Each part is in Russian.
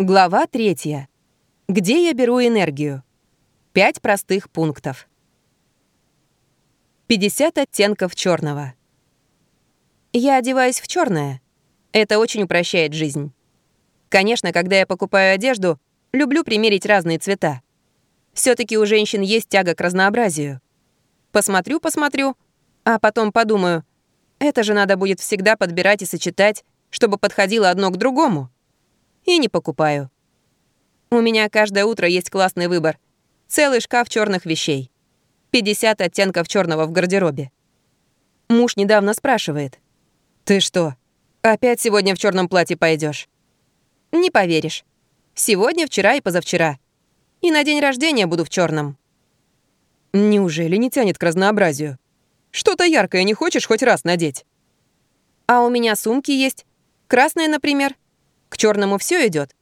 Глава третья. Где я беру энергию? Пять простых пунктов. 50 оттенков черного. Я одеваюсь в черное. Это очень упрощает жизнь. Конечно, когда я покупаю одежду, люблю примерить разные цвета. все таки у женщин есть тяга к разнообразию. Посмотрю, посмотрю, а потом подумаю, это же надо будет всегда подбирать и сочетать, чтобы подходило одно к другому и не покупаю. У меня каждое утро есть классный выбор. Целый шкаф черных вещей. 50 оттенков черного в гардеробе. Муж недавно спрашивает. «Ты что, опять сегодня в черном платье пойдешь? Не поверишь. Сегодня, вчера и позавчера. И на день рождения буду в черном. Неужели не тянет к разнообразию? Что-то яркое не хочешь хоть раз надеть? А у меня сумки есть. Красная, например. К черному все идет.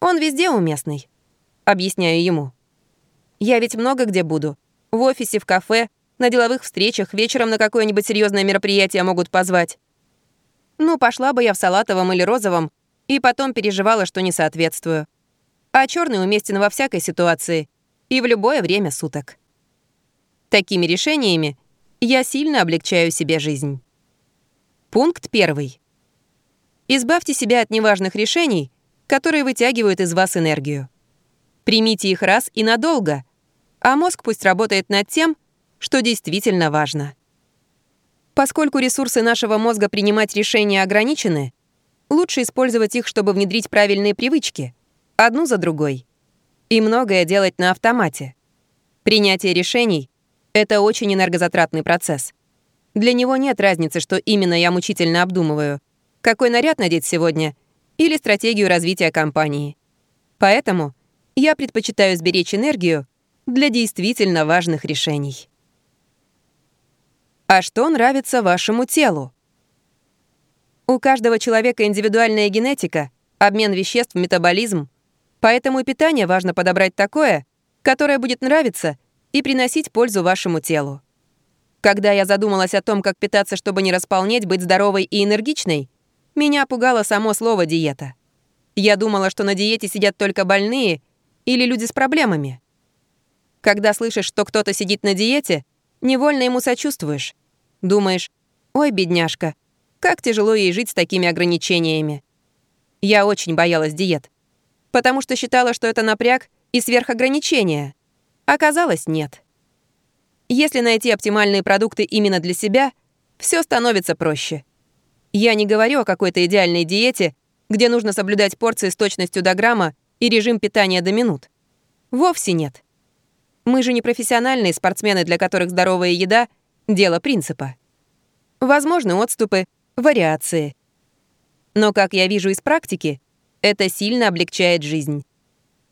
Он везде уместный. Объясняю ему. Я ведь много где буду. В офисе, в кафе, на деловых встречах, вечером на какое-нибудь серьезное мероприятие могут позвать. Ну, пошла бы я в салатовом или розовом, и потом переживала, что не соответствую. А черный уместен во всякой ситуации и в любое время суток. Такими решениями я сильно облегчаю себе жизнь. Пункт первый. Избавьте себя от неважных решений, которые вытягивают из вас энергию. Примите их раз и надолго, а мозг пусть работает над тем, что действительно важно. Поскольку ресурсы нашего мозга принимать решения ограничены, лучше использовать их, чтобы внедрить правильные привычки, одну за другой, и многое делать на автомате. Принятие решений — это очень энергозатратный процесс. Для него нет разницы, что именно я мучительно обдумываю — какой наряд надеть сегодня или стратегию развития компании. Поэтому я предпочитаю сберечь энергию для действительно важных решений. А что нравится вашему телу? У каждого человека индивидуальная генетика, обмен веществ, метаболизм. Поэтому и питание важно подобрать такое, которое будет нравиться и приносить пользу вашему телу. Когда я задумалась о том, как питаться, чтобы не располнеть, быть здоровой и энергичной, меня пугало само слово «диета». Я думала, что на диете сидят только больные или люди с проблемами. Когда слышишь, что кто-то сидит на диете, невольно ему сочувствуешь. Думаешь, ой, бедняжка, как тяжело ей жить с такими ограничениями. Я очень боялась диет, потому что считала, что это напряг и сверхограничения. Оказалось, нет. Если найти оптимальные продукты именно для себя, все становится проще. Я не говорю о какой-то идеальной диете, где нужно соблюдать порции с точностью до грамма и режим питания до минут. Вовсе нет. Мы же не профессиональные спортсмены, для которых здоровая еда — дело принципа. Возможны отступы, вариации. Но, как я вижу из практики, это сильно облегчает жизнь.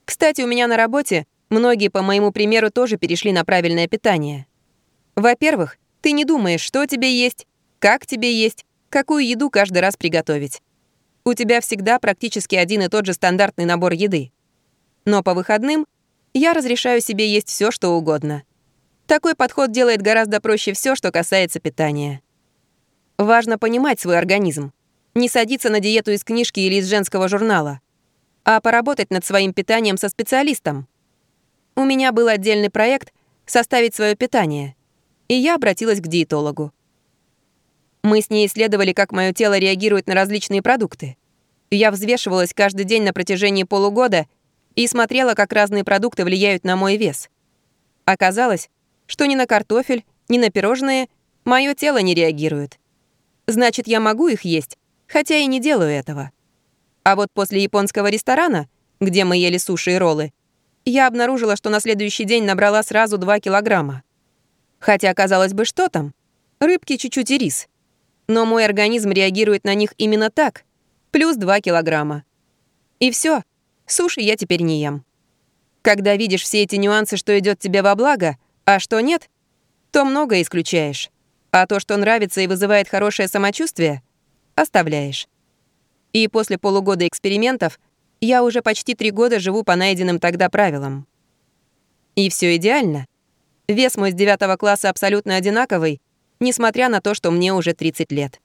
Кстати, у меня на работе многие, по моему примеру, тоже перешли на правильное питание. Во-первых, ты не думаешь, что тебе есть, как тебе есть, какую еду каждый раз приготовить. У тебя всегда практически один и тот же стандартный набор еды. Но по выходным я разрешаю себе есть все, что угодно. Такой подход делает гораздо проще все, что касается питания. Важно понимать свой организм. Не садиться на диету из книжки или из женского журнала, а поработать над своим питанием со специалистом. У меня был отдельный проект «Составить свое питание», и я обратилась к диетологу. Мы с ней исследовали, как мое тело реагирует на различные продукты. Я взвешивалась каждый день на протяжении полугода и смотрела, как разные продукты влияют на мой вес. Оказалось, что ни на картофель, ни на пирожные мое тело не реагирует. Значит, я могу их есть, хотя и не делаю этого. А вот после японского ресторана, где мы ели суши и роллы, я обнаружила, что на следующий день набрала сразу 2 килограмма. Хотя, казалось бы, что там? Рыбки чуть-чуть и рис. Но мой организм реагирует на них именно так. Плюс 2 килограмма. И все. Суши я теперь не ем. Когда видишь все эти нюансы, что идет тебе во благо, а что нет, то многое исключаешь. А то, что нравится и вызывает хорошее самочувствие, оставляешь. И после полугода экспериментов я уже почти три года живу по найденным тогда правилам. И все идеально. Вес мой с девятого класса абсолютно одинаковый, несмотря на то, что мне уже 30 лет.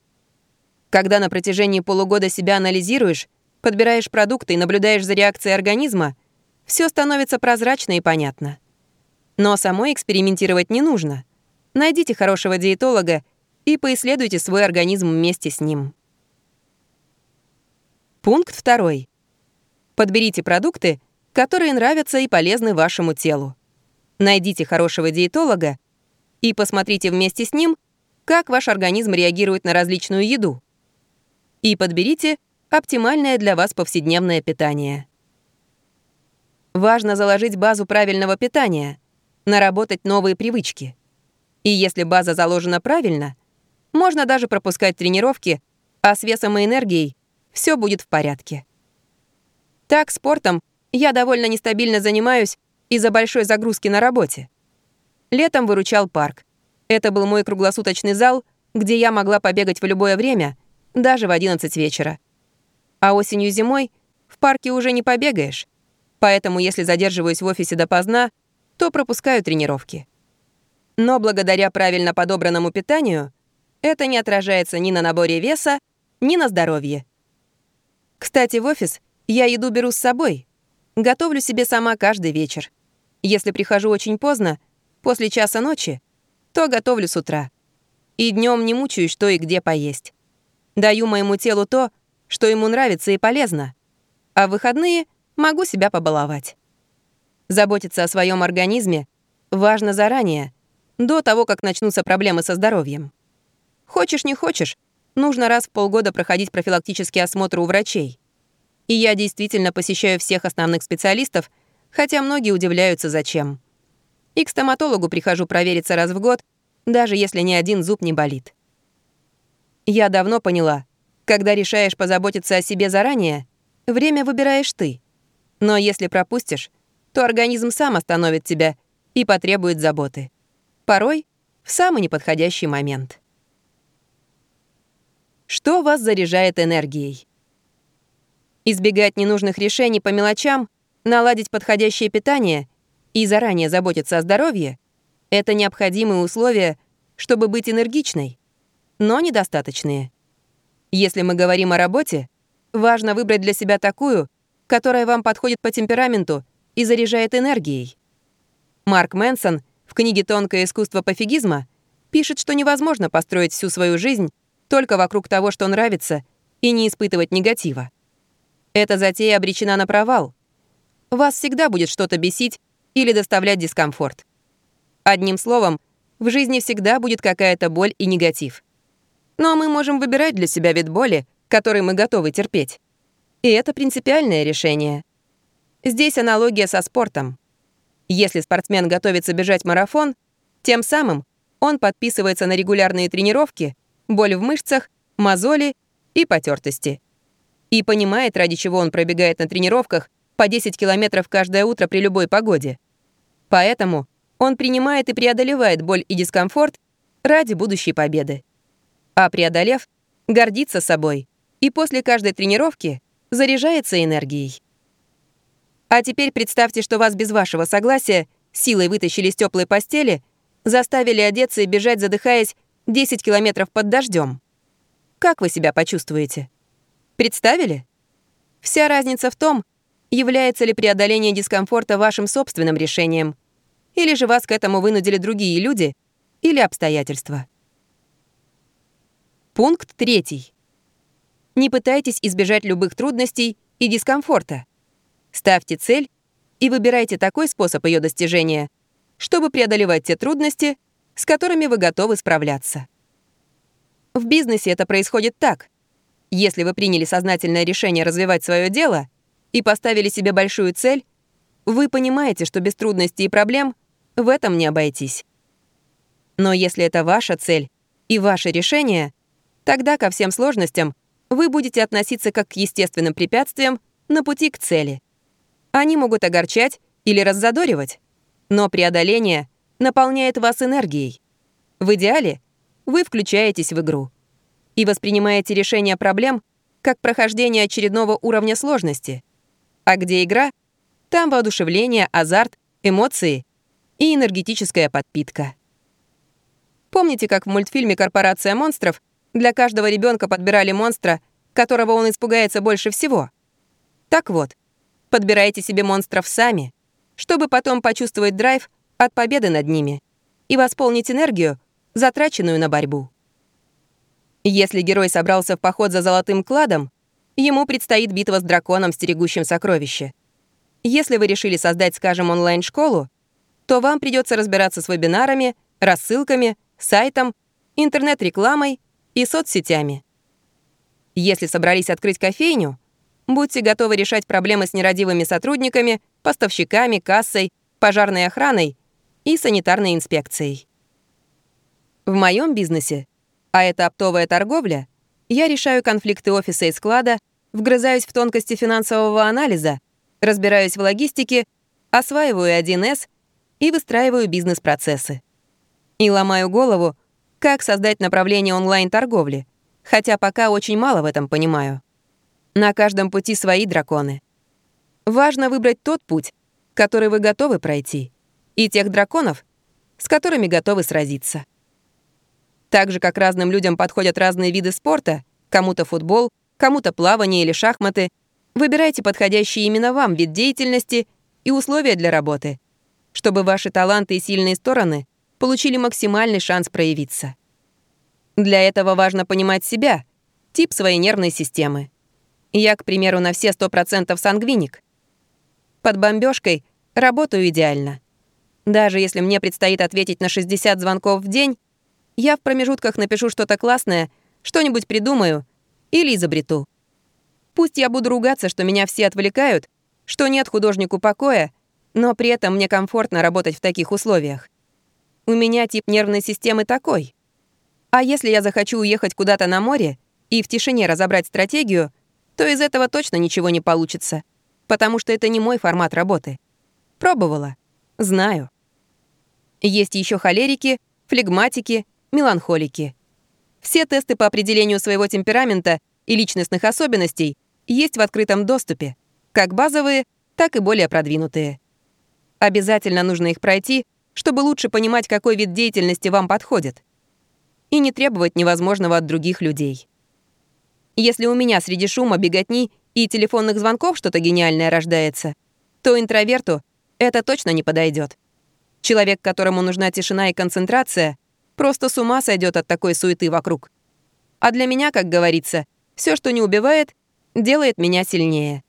Когда на протяжении полугода себя анализируешь, подбираешь продукты и наблюдаешь за реакцией организма, все становится прозрачно и понятно. Но самой экспериментировать не нужно. Найдите хорошего диетолога и поисследуйте свой организм вместе с ним. Пункт второй. Подберите продукты, которые нравятся и полезны вашему телу. Найдите хорошего диетолога и посмотрите вместе с ним, как ваш организм реагирует на различную еду. И подберите оптимальное для вас повседневное питание. Важно заложить базу правильного питания, наработать новые привычки. И если база заложена правильно, можно даже пропускать тренировки, а с весом и энергией все будет в порядке. Так, спортом я довольно нестабильно занимаюсь из-за большой загрузки на работе. Летом выручал парк. Это был мой круглосуточный зал, где я могла побегать в любое время, даже в 11 вечера. А осенью-зимой в парке уже не побегаешь. Поэтому, если задерживаюсь в офисе допоздна, то пропускаю тренировки. Но благодаря правильно подобранному питанию это не отражается ни на наборе веса, ни на здоровье. Кстати, в офис я еду беру с собой. Готовлю себе сама каждый вечер. Если прихожу очень поздно, после часа ночи, то готовлю с утра. И днем не мучаюсь, что и где поесть. Даю моему телу то, что ему нравится и полезно. А в выходные могу себя побаловать. Заботиться о своем организме важно заранее, до того, как начнутся проблемы со здоровьем. Хочешь, не хочешь, нужно раз в полгода проходить профилактический осмотр у врачей. И я действительно посещаю всех основных специалистов, хотя многие удивляются, зачем. И к стоматологу прихожу провериться раз в год, даже если ни один зуб не болит. Я давно поняла, когда решаешь позаботиться о себе заранее, время выбираешь ты. Но если пропустишь, то организм сам остановит тебя и потребует заботы. Порой в самый неподходящий момент. Что вас заряжает энергией? Избегать ненужных решений по мелочам, наладить подходящее питание и заранее заботиться о здоровье — это необходимые условия, чтобы быть энергичной, но недостаточные. Если мы говорим о работе, важно выбрать для себя такую, которая вам подходит по темпераменту и заряжает энергией. Марк Мэнсон в книге «Тонкое искусство пофигизма» пишет, что невозможно построить всю свою жизнь только вокруг того, что нравится, и не испытывать негатива. Эта затея обречена на провал. Вас всегда будет что-то бесить или доставлять дискомфорт. Одним словом, в жизни всегда будет какая-то боль и негатив. Но мы можем выбирать для себя вид боли, который мы готовы терпеть. И это принципиальное решение. Здесь аналогия со спортом. Если спортсмен готовится бежать марафон, тем самым он подписывается на регулярные тренировки боль в мышцах, мозоли и потертости. И понимает, ради чего он пробегает на тренировках по 10 километров каждое утро при любой погоде. Поэтому он принимает и преодолевает боль и дискомфорт ради будущей победы. А преодолев, гордится собой и после каждой тренировки заряжается энергией. А теперь представьте, что вас без вашего согласия силой вытащили из теплой постели, заставили одеться и бежать, задыхаясь 10 километров под дождем. Как вы себя почувствуете? Представили? Вся разница в том, является ли преодоление дискомфорта вашим собственным решением, или же вас к этому вынудили другие люди или обстоятельства. Пункт третий. Не пытайтесь избежать любых трудностей и дискомфорта. Ставьте цель и выбирайте такой способ ее достижения, чтобы преодолевать те трудности, с которыми вы готовы справляться. В бизнесе это происходит так. Если вы приняли сознательное решение развивать свое дело и поставили себе большую цель, вы понимаете, что без трудностей и проблем в этом не обойтись. Но если это ваша цель и ваше решение, тогда ко всем сложностям вы будете относиться как к естественным препятствиям на пути к цели. Они могут огорчать или раззадоривать, но преодоление наполняет вас энергией. В идеале вы включаетесь в игру и воспринимаете решение проблем как прохождение очередного уровня сложности. А где игра, там воодушевление, азарт, эмоции и энергетическая подпитка. Помните, как в мультфильме «Корпорация монстров» для каждого ребенка подбирали монстра, которого он испугается больше всего? Так вот, подбирайте себе монстров сами, чтобы потом почувствовать драйв от победы над ними и восполнить энергию, затраченную на борьбу. Если герой собрался в поход за золотым кладом, ему предстоит битва с драконом, стерегущим сокровище. Если вы решили создать, скажем, онлайн-школу, то вам придется разбираться с вебинарами, рассылками, сайтом, интернет-рекламой и соцсетями. Если собрались открыть кофейню, будьте готовы решать проблемы с нерадивыми сотрудниками, поставщиками, кассой, пожарной охраной и санитарной инспекцией. В моем бизнесе, а это оптовая торговля, я решаю конфликты офиса и склада, вгрызаюсь в тонкости финансового анализа, разбираюсь в логистике, осваиваю 1С и выстраиваю бизнес-процессы. И ломаю голову, как создать направление онлайн-торговли, хотя пока очень мало в этом понимаю. На каждом пути свои драконы. Важно выбрать тот путь, который вы готовы пройти, и тех драконов, с которыми готовы сразиться. Так же, как разным людям подходят разные виды спорта, кому-то футбол, кому-то плавание или шахматы, выбирайте подходящий именно вам вид деятельности и условия для работы, чтобы ваши таланты и сильные стороны получили максимальный шанс проявиться. Для этого важно понимать себя, тип своей нервной системы. Я, к примеру, на все 100% сангвиник. Под бомбежкой работаю идеально. Даже если мне предстоит ответить на 60 звонков в день, я в промежутках напишу что-то классное, что-нибудь придумаю или изобрету. Пусть я буду ругаться, что меня все отвлекают, что нет художнику покоя, но при этом мне комфортно работать в таких условиях. У меня тип нервной системы такой. А если я захочу уехать куда-то на море и в тишине разобрать стратегию, то из этого точно ничего не получится, потому что это не мой формат работы. Пробовала. Знаю. Есть еще холерики, флегматики, меланхолики. Все тесты по определению своего темперамента и личностных особенностей есть в открытом доступе, как базовые, так и более продвинутые. Обязательно нужно их пройти, чтобы лучше понимать, какой вид деятельности вам подходит. И не требовать невозможного от других людей. Если у меня среди шума, беготни и телефонных звонков что-то гениальное рождается, то интроверту это точно не подойдет. Человек, которому нужна тишина и концентрация, Просто с ума сойдет от такой суеты вокруг. А для меня, как говорится, все, что не убивает, делает меня сильнее.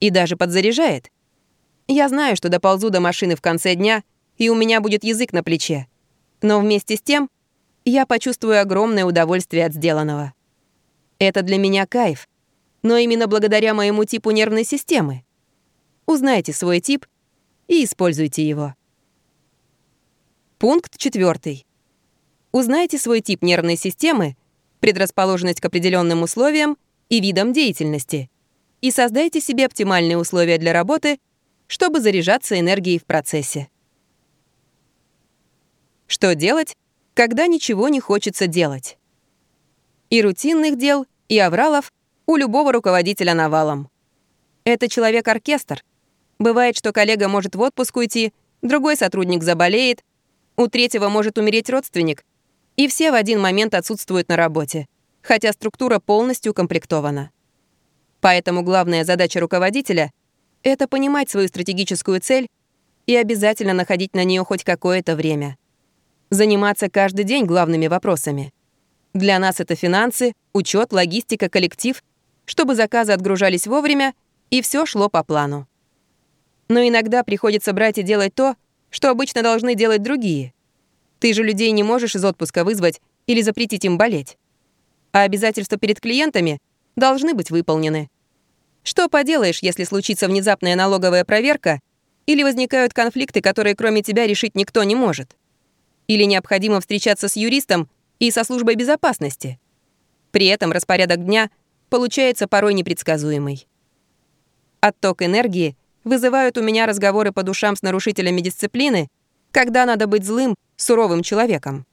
И даже подзаряжает. Я знаю, что доползу до машины в конце дня, и у меня будет язык на плече. Но вместе с тем я почувствую огромное удовольствие от сделанного. Это для меня кайф, но именно благодаря моему типу нервной системы. Узнайте свой тип и используйте его. Пункт четвертый. Узнайте свой тип нервной системы, предрасположенность к определенным условиям и видам деятельности и создайте себе оптимальные условия для работы, чтобы заряжаться энергией в процессе. Что делать, когда ничего не хочется делать? И рутинных дел, и авралов у любого руководителя навалом. Это человек-оркестр. Бывает, что коллега может в отпуск уйти, другой сотрудник заболеет, у третьего может умереть родственник — и все в один момент отсутствуют на работе, хотя структура полностью укомплектована. Поэтому главная задача руководителя — это понимать свою стратегическую цель и обязательно находить на нее хоть какое-то время. Заниматься каждый день главными вопросами. Для нас это финансы, учет, логистика, коллектив, чтобы заказы отгружались вовремя и все шло по плану. Но иногда приходится брать и делать то, что обычно должны делать другие. Ты же людей не можешь из отпуска вызвать или запретить им болеть. А обязательства перед клиентами должны быть выполнены. Что поделаешь, если случится внезапная налоговая проверка или возникают конфликты, которые кроме тебя решить никто не может? Или необходимо встречаться с юристом и со службой безопасности? При этом распорядок дня получается порой непредсказуемый. Отток энергии вызывают у меня разговоры по душам с нарушителями дисциплины, когда надо быть злым суровым человеком.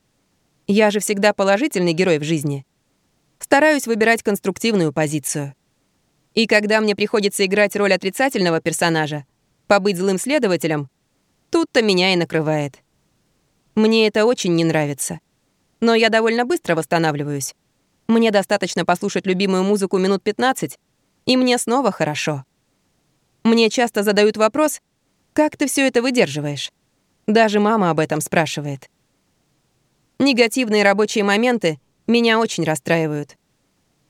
Я же всегда положительный герой в жизни. Стараюсь выбирать конструктивную позицию. И когда мне приходится играть роль отрицательного персонажа, побыть злым следователем, тут-то меня и накрывает. Мне это очень не нравится. Но я довольно быстро восстанавливаюсь. Мне достаточно послушать любимую музыку минут 15, и мне снова хорошо. Мне часто задают вопрос, как ты все это выдерживаешь? Даже мама об этом спрашивает. Негативные рабочие моменты меня очень расстраивают.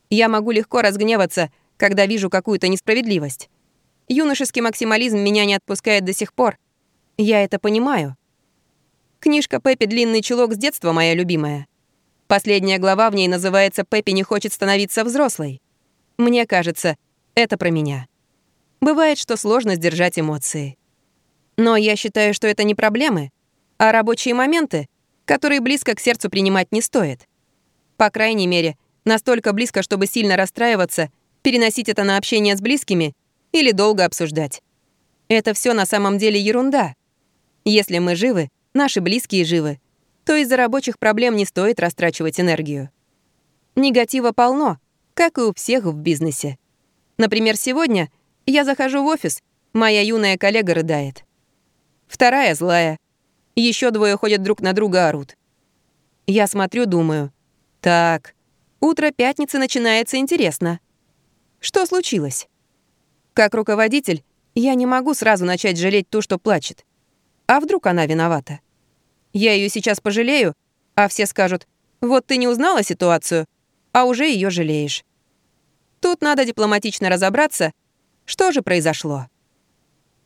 Я могу легко разгневаться, когда вижу какую-то несправедливость. Юношеский максимализм меня не отпускает до сих пор. Я это понимаю. Книжка Пеппи «Длинный чулок» с детства моя любимая. Последняя глава в ней называется «Пеппи не хочет становиться взрослой». Мне кажется, это про меня. Бывает, что сложно сдержать эмоции. Но я считаю, что это не проблемы, а рабочие моменты, которые близко к сердцу принимать не стоит. По крайней мере, настолько близко, чтобы сильно расстраиваться, переносить это на общение с близкими или долго обсуждать. Это все на самом деле ерунда. Если мы живы, наши близкие живы, то из-за рабочих проблем не стоит растрачивать энергию. Негатива полно, как и у всех в бизнесе. Например, сегодня я захожу в офис, моя юная коллега рыдает. Вторая злая. Еще двое ходят друг на друга орут. Я смотрю, думаю. Так, утро пятницы начинается интересно. Что случилось? Как руководитель, я не могу сразу начать жалеть ту, что плачет. А вдруг она виновата? Я ее сейчас пожалею, а все скажут, вот ты не узнала ситуацию, а уже ее жалеешь. Тут надо дипломатично разобраться, что же произошло.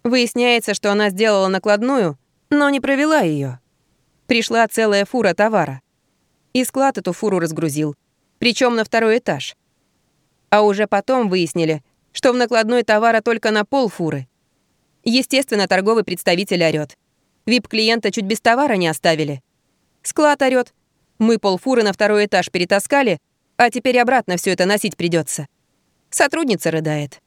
Выясняется, что она сделала накладную, но не провела ее. Пришла целая фура товара. И склад эту фуру разгрузил, причем на второй этаж. А уже потом выяснили, что в накладной товара только на пол фуры. Естественно, торговый представитель орёт. Вип-клиента чуть без товара не оставили. Склад орёт. Мы полфуры на второй этаж перетаскали, а теперь обратно все это носить придется. Сотрудница рыдает.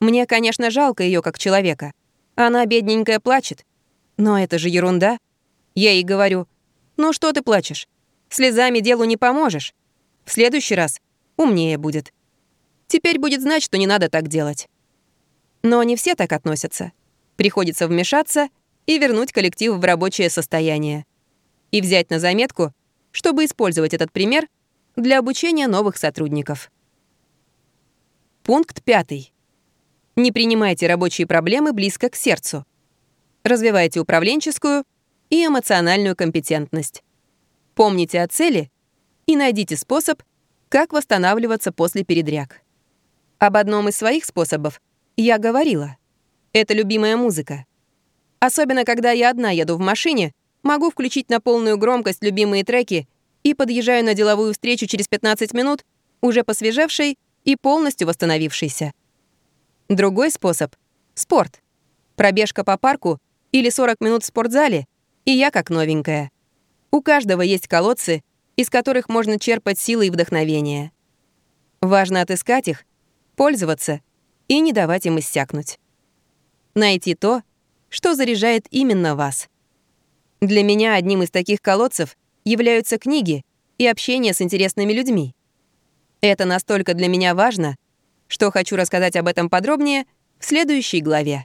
Мне, конечно, жалко ее как человека. Она, бедненькая, плачет. Но это же ерунда. Я ей говорю, ну что ты плачешь? Слезами делу не поможешь. В следующий раз умнее будет. Теперь будет знать, что не надо так делать. Но не все так относятся. Приходится вмешаться и вернуть коллектив в рабочее состояние. И взять на заметку, чтобы использовать этот пример для обучения новых сотрудников. Пункт пятый. Не принимайте рабочие проблемы близко к сердцу. Развивайте управленческую и эмоциональную компетентность. Помните о цели и найдите способ, как восстанавливаться после передряг. Об одном из своих способов я говорила. Это любимая музыка. Особенно, когда я одна еду в машине, могу включить на полную громкость любимые треки и подъезжаю на деловую встречу через 15 минут, уже посвежевшей и полностью восстановившейся. Другой способ — спорт. Пробежка по парку или 40 минут в спортзале, и я как новенькая. У каждого есть колодцы, из которых можно черпать силы и вдохновение. Важно отыскать их пользоваться и не давать им иссякнуть. Найти то, что заряжает именно вас. Для меня одним из таких колодцев являются книги и общение с интересными людьми. Это настолько для меня важно, что хочу рассказать об этом подробнее в следующей главе.